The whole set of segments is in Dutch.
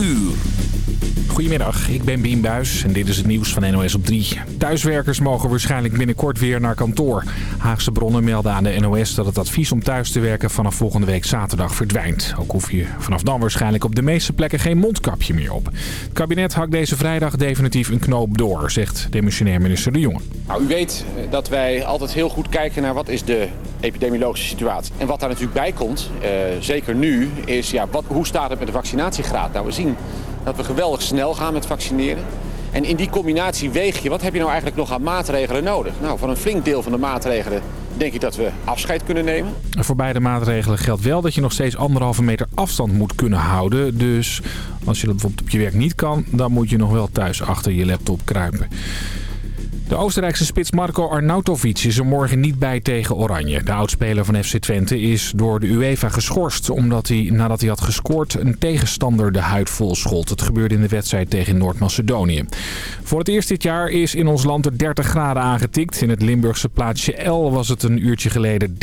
uur. Goedemiddag, ik ben Bien Buis en dit is het nieuws van NOS op 3. Thuiswerkers mogen waarschijnlijk binnenkort weer naar kantoor. Haagse bronnen melden aan de NOS dat het advies om thuis te werken vanaf volgende week zaterdag verdwijnt. Ook hoef je vanaf dan waarschijnlijk op de meeste plekken geen mondkapje meer op. Het kabinet hakt deze vrijdag definitief een knoop door, zegt demissionair minister De Jonge. Nou, u weet dat wij altijd heel goed kijken naar wat is de epidemiologische situatie. En wat daar natuurlijk bij komt, uh, zeker nu, is ja, wat, hoe staat het met de vaccinatiegraad? Nou, we zien dat we geweldig snel gaan met vaccineren. En in die combinatie weeg je, wat heb je nou eigenlijk nog aan maatregelen nodig? Nou, van een flink deel van de maatregelen denk ik dat we afscheid kunnen nemen. Voor beide maatregelen geldt wel dat je nog steeds anderhalve meter afstand moet kunnen houden. Dus als je dat bijvoorbeeld op je werk niet kan, dan moet je nog wel thuis achter je laptop kruipen. De Oostenrijkse spits Marco Arnautovic is er morgen niet bij tegen Oranje. De oudspeler van FC Twente is door de UEFA geschorst... omdat hij nadat hij had gescoord een tegenstander de huid vol schold. Het gebeurde in de wedstrijd tegen Noord-Macedonië. Voor het eerst dit jaar is in ons land er 30 graden aangetikt. In het Limburgse plaatsje El was het een uurtje geleden 30,6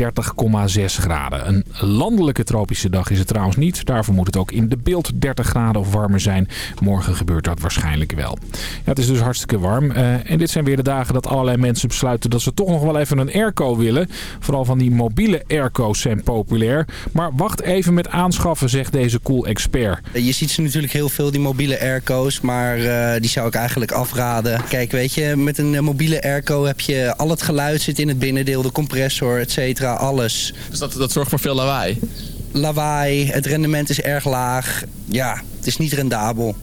graden. Een landelijke tropische dag is het trouwens niet. Daarvoor moet het ook in de beeld 30 graden of warmer zijn. Morgen gebeurt dat waarschijnlijk wel. Ja, het is dus hartstikke warm. Uh, en dit zijn weer de dagen dat allerlei mensen besluiten dat ze toch nog wel even een airco willen. Vooral van die mobiele airco's zijn populair. Maar wacht even met aanschaffen, zegt deze cool expert. Je ziet ze natuurlijk heel veel, die mobiele airco's. Maar uh, die zou ik eigenlijk afraden. Kijk, weet je, met een mobiele airco heb je al het geluid zit in het binnendeel. De compressor, et cetera, alles. Dus dat, dat zorgt voor veel lawaai? Lawaai, het rendement is erg laag. Ja, het is niet rendabel.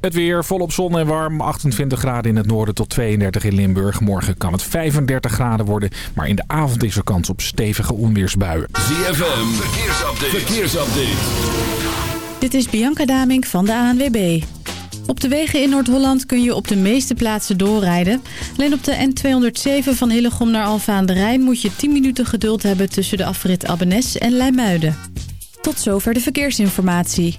Het weer volop zon en warm. 28 graden in het noorden tot 32 in Limburg. Morgen kan het 35 graden worden. Maar in de avond is er kans op stevige onweersbuien. ZFM, verkeersupdate. verkeersupdate. Dit is Bianca Damink van de ANWB. Op de wegen in Noord-Holland kun je op de meeste plaatsen doorrijden. Alleen op de N207 van Hillegom naar Alfa aan de Rijn... moet je 10 minuten geduld hebben tussen de afrit Abbenes en Leimuiden. Tot zover de verkeersinformatie.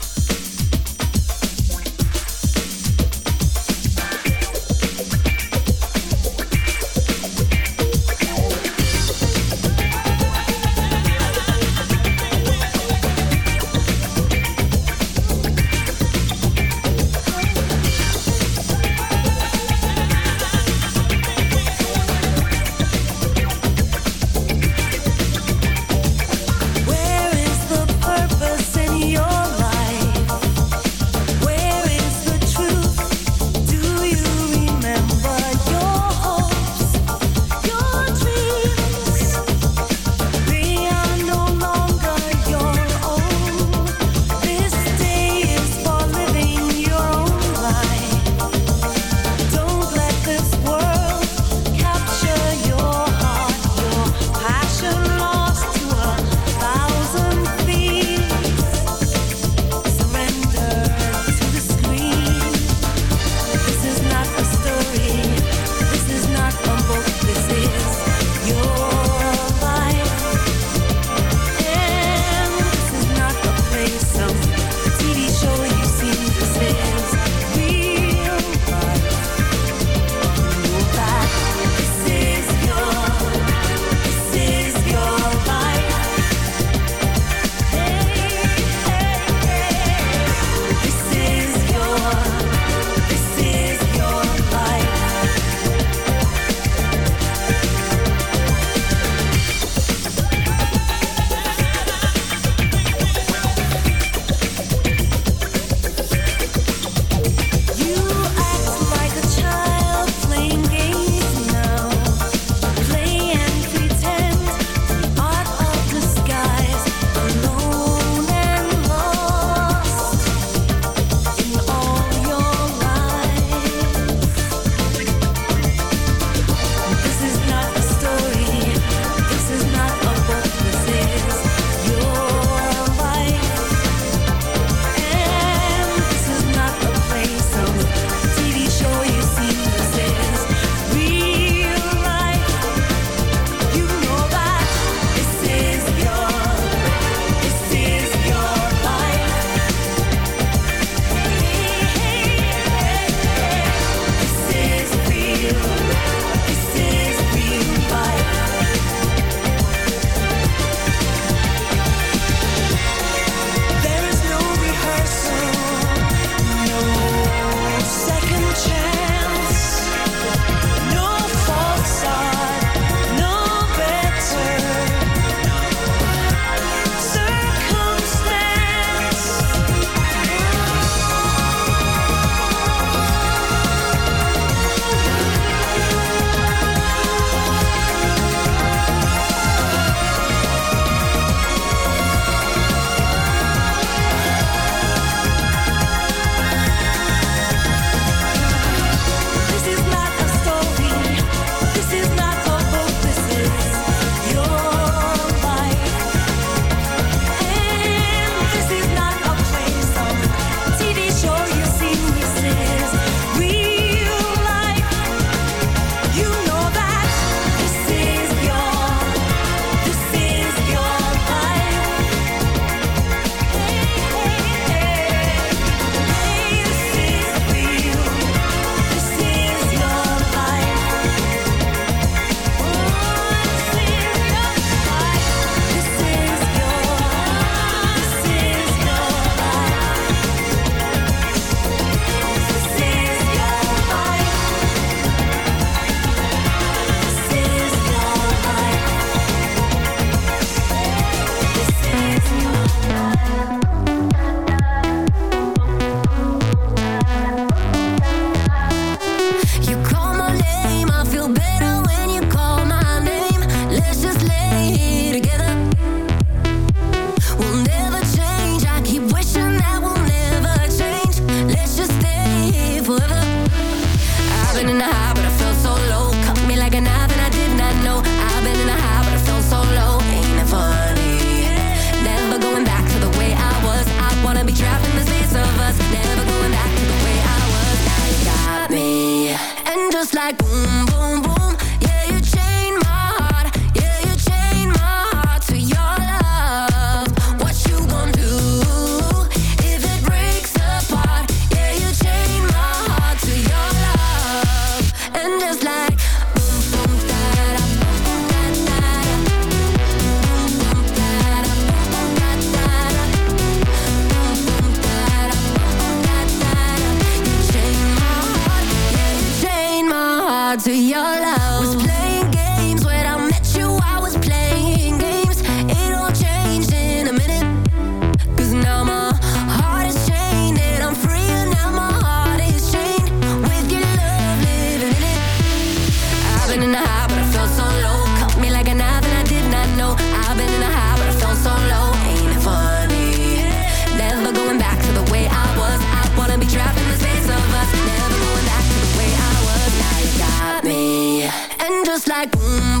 Like boom, boom.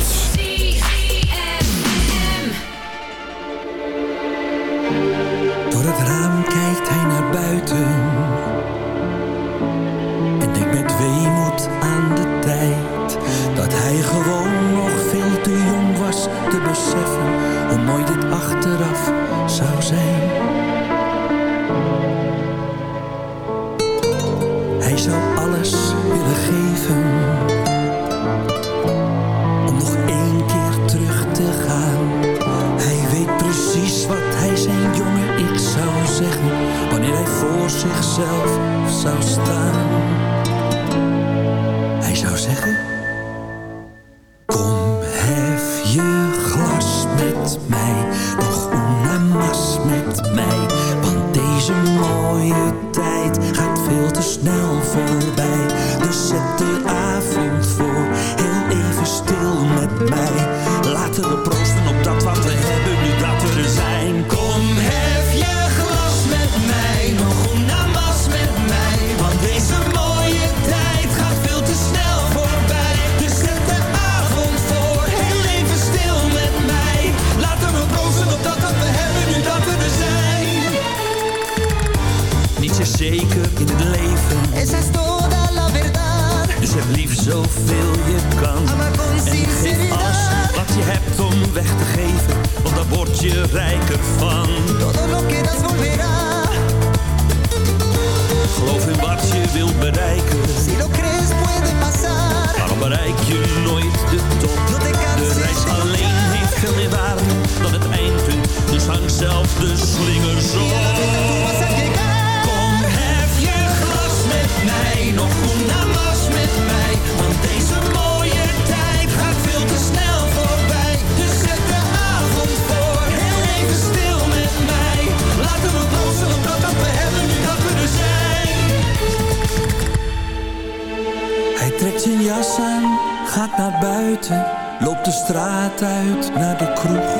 loopt de straat uit naar de kroeg.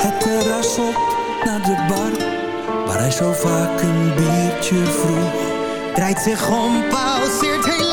Het terras op naar de bar, waar hij zo vaak een biertje vroeg. Draait zich om, pauzeert heel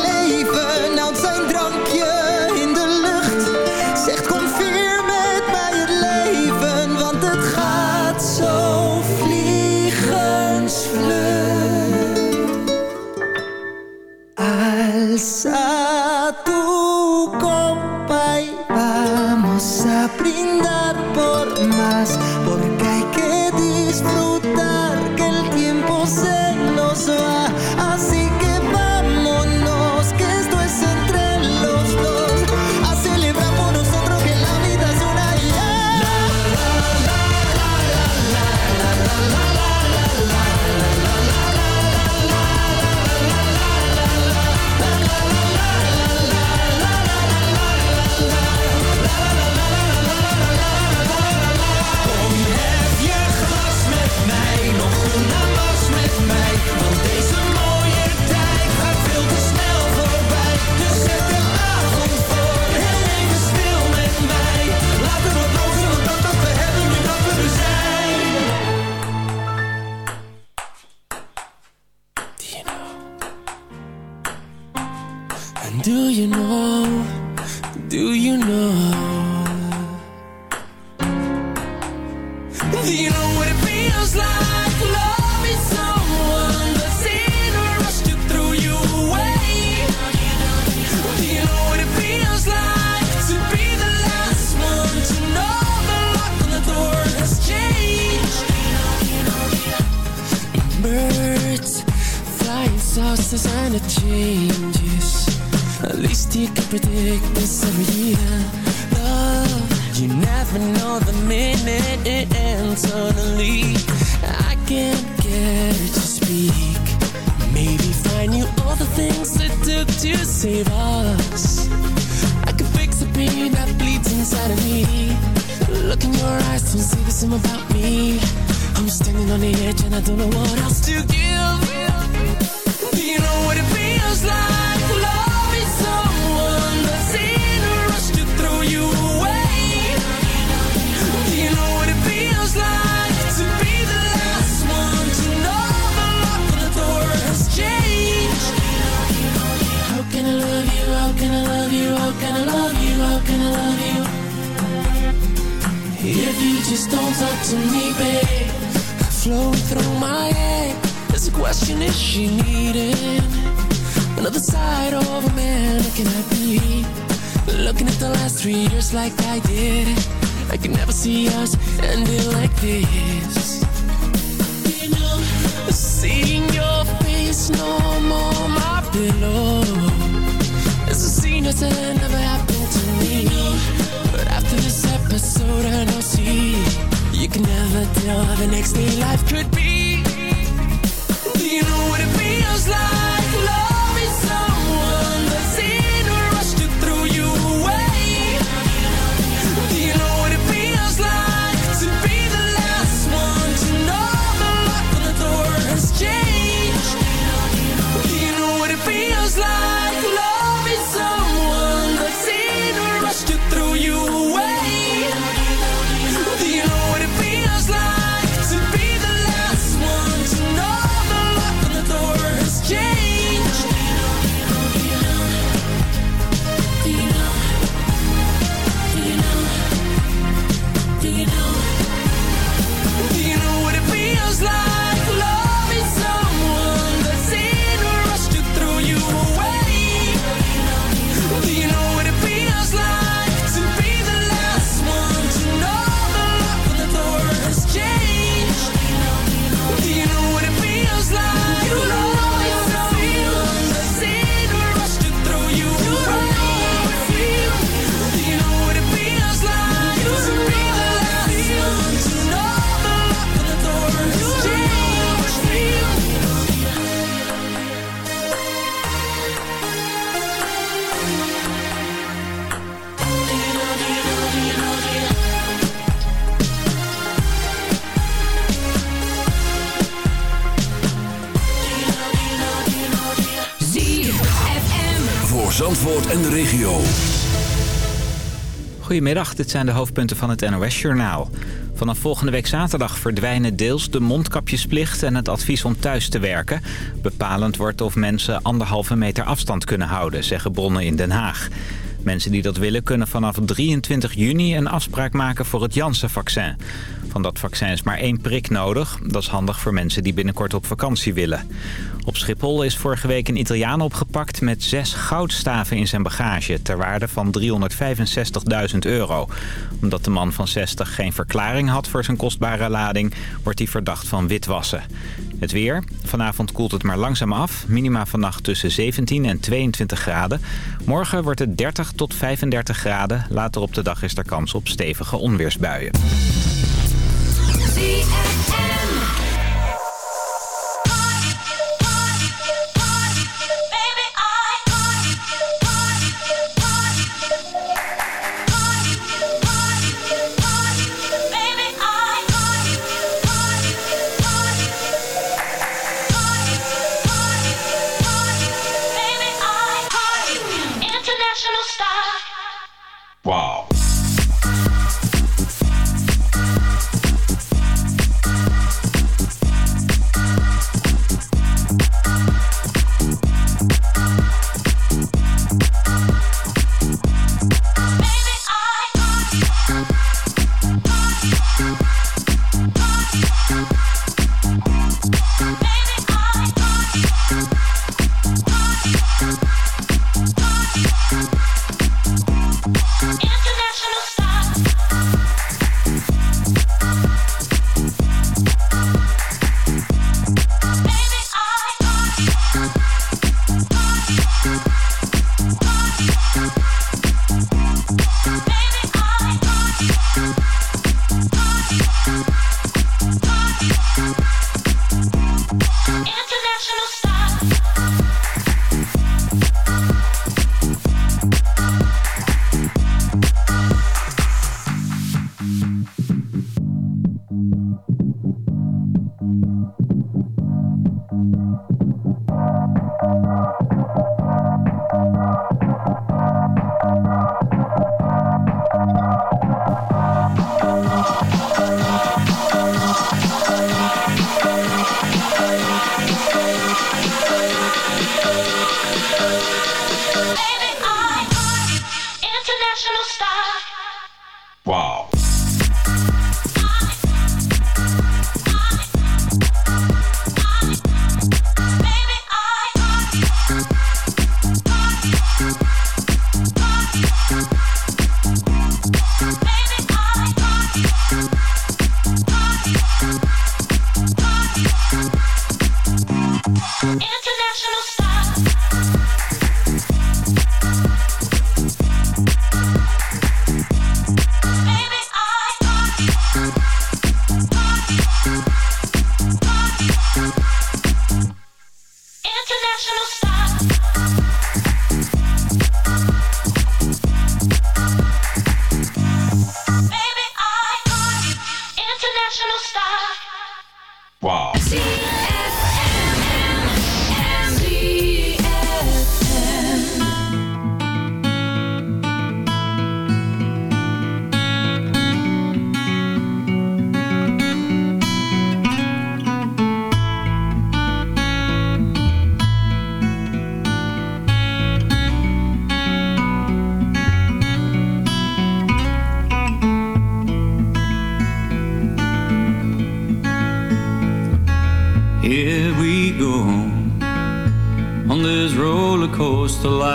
it changes. At least you can predict this every year. Love, you never know the minute it ends suddenly. I can't get it to speak. Maybe find you all the things it took to save us. I could fix the pain that bleeds inside of me. Look in your eyes, don't say the same about me. I'm standing on the edge and I don't know what else to give. You just don't talk to me, babe. Flowing through my head. There's a question, is she needing Another side of a man looking at me? Looking at the last three years like I did. I can never see us ending like this. You know, Seeing your face no more my pillow. It's a scene that never happened to me. But after this episode I know see You can never tell how the next day life could be Do you know what it feels like? Goedemiddag, dit zijn de hoofdpunten van het NOS-journaal. Vanaf volgende week zaterdag verdwijnen deels de mondkapjesplicht en het advies om thuis te werken. Bepalend wordt of mensen anderhalve meter afstand kunnen houden, zeggen bronnen in Den Haag. Mensen die dat willen kunnen vanaf 23 juni een afspraak maken voor het Janssen-vaccin. Van dat vaccin is maar één prik nodig. Dat is handig voor mensen die binnenkort op vakantie willen. Op Schiphol is vorige week een Italiaan opgepakt met zes goudstaven in zijn bagage... ter waarde van 365.000 euro. Omdat de man van 60 geen verklaring had voor zijn kostbare lading... wordt hij verdacht van witwassen. Het weer. Vanavond koelt het maar langzaam af. Minima vannacht tussen 17 en 22 graden. Morgen wordt het 30 tot 35 graden. Later op de dag is er kans op stevige onweersbuien.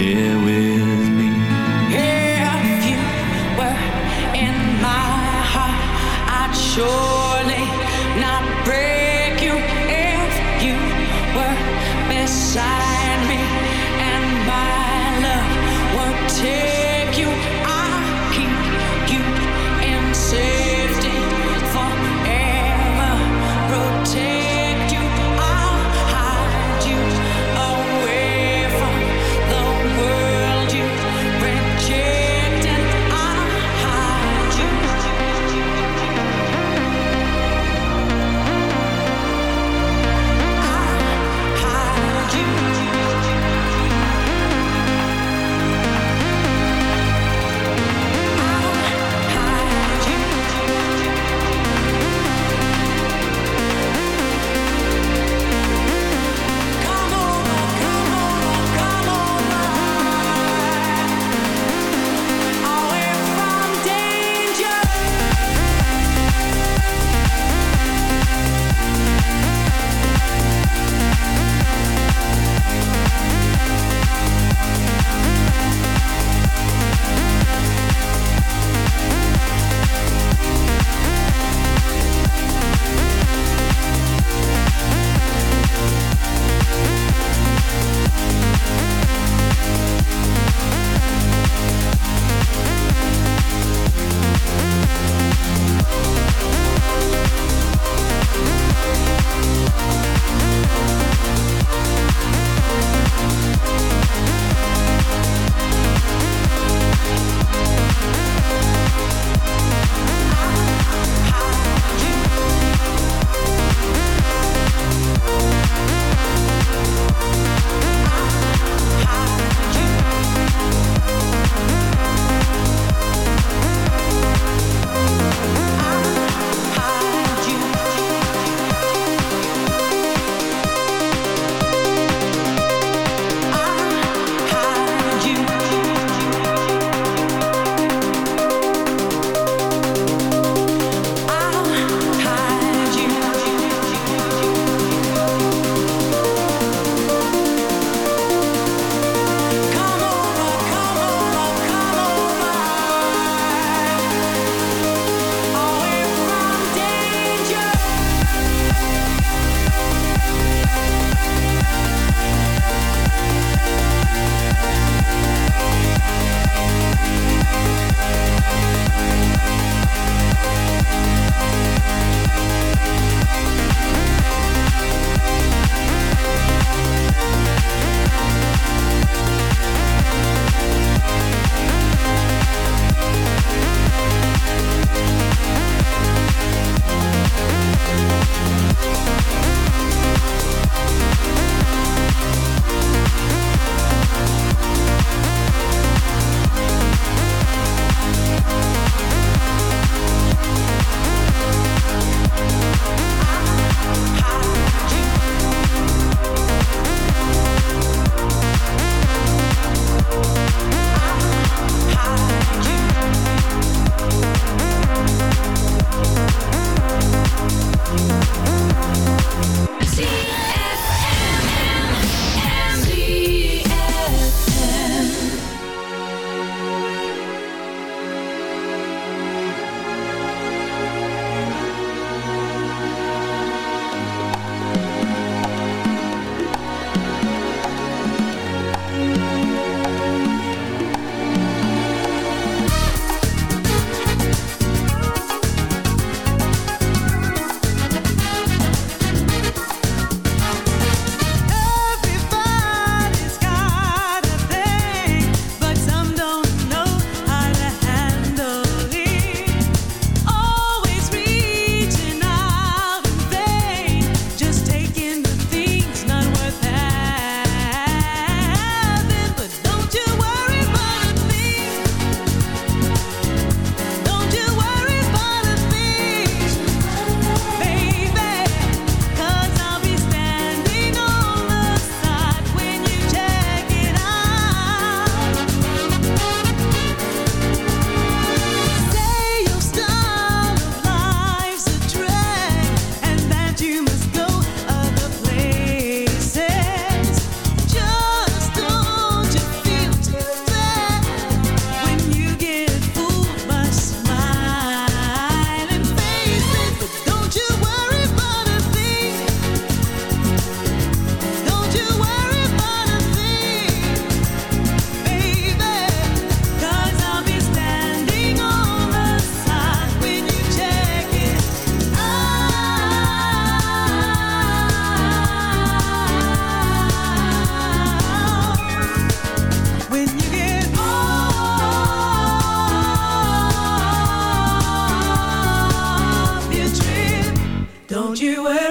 dear with me. If you were in my heart, I'd show. you were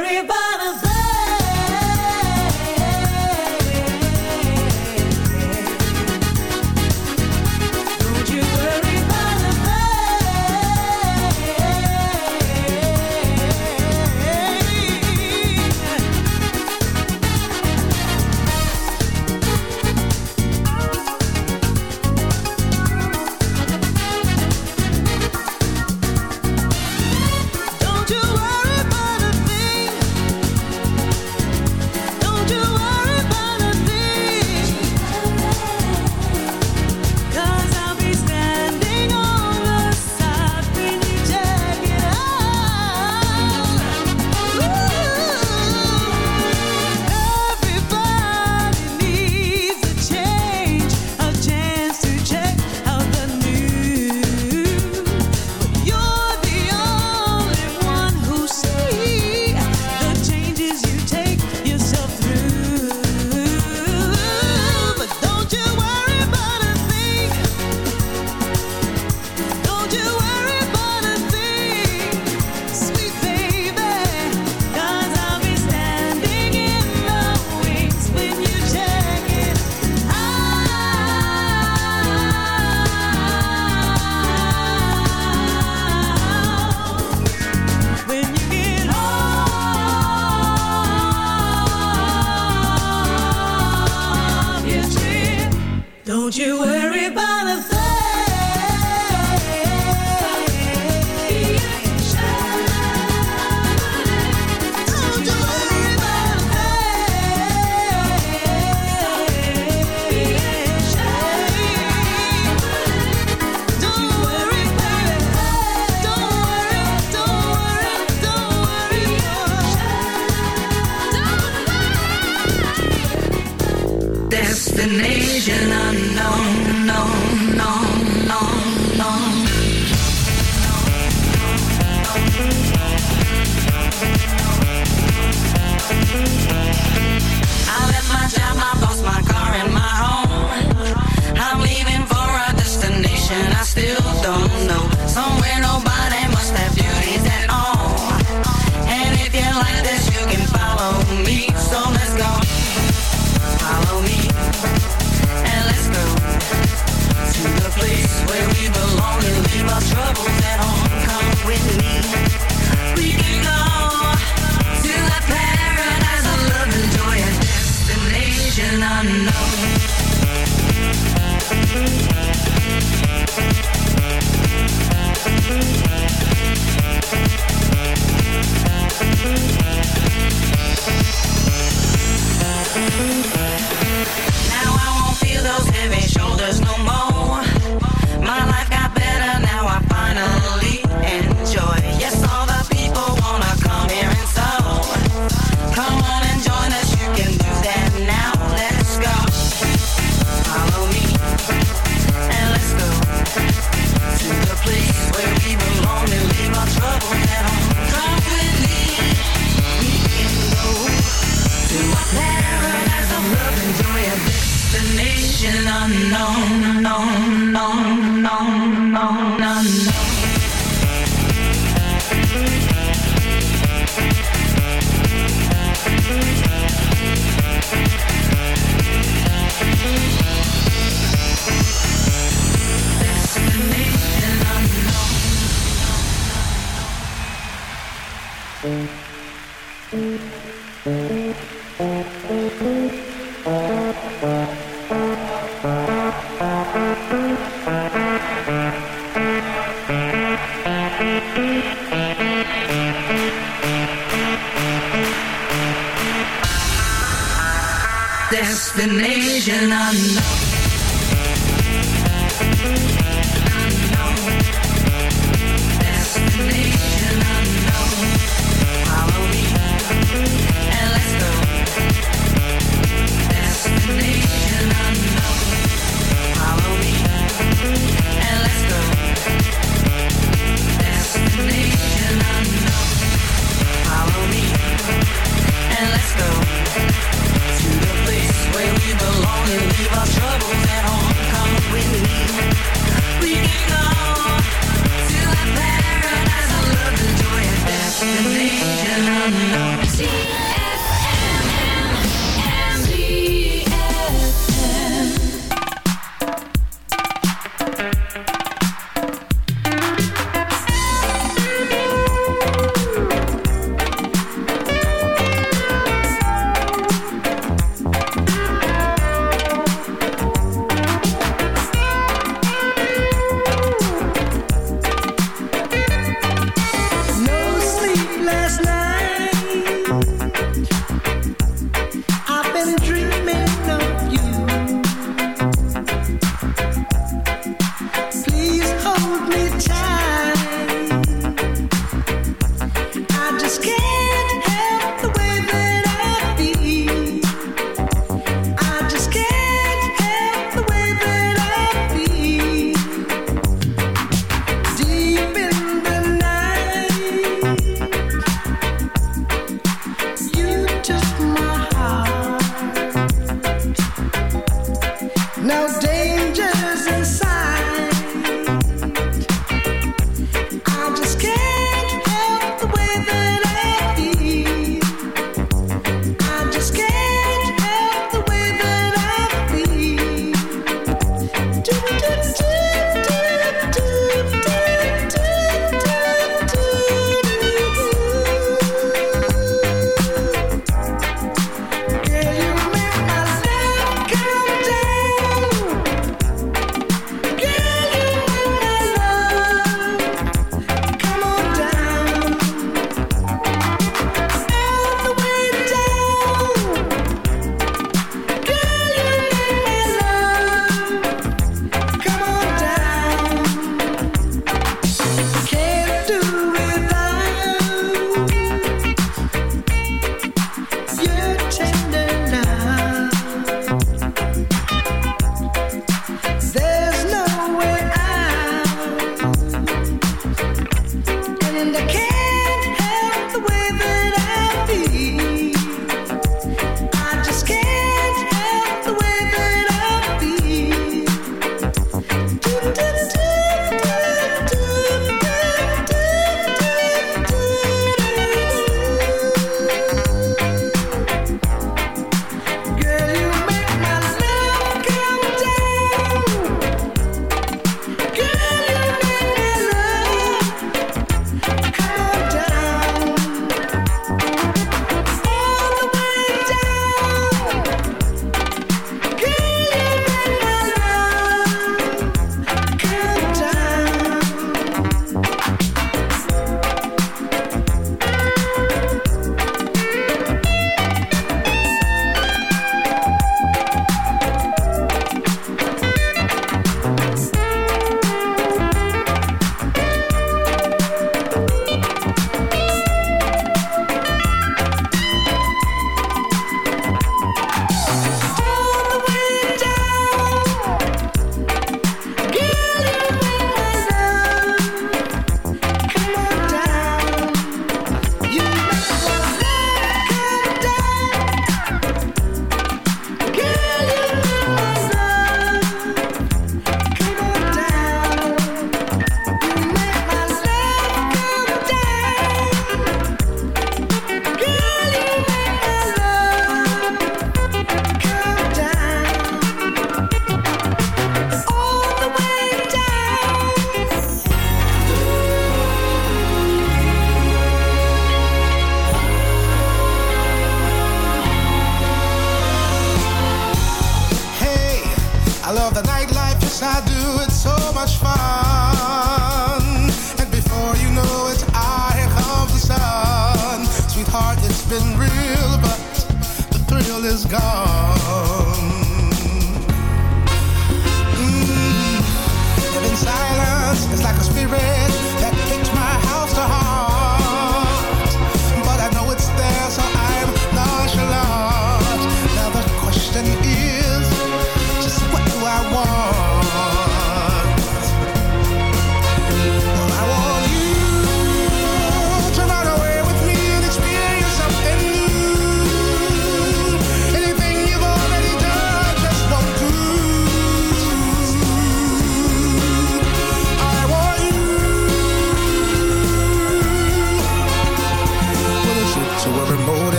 nation. trouble.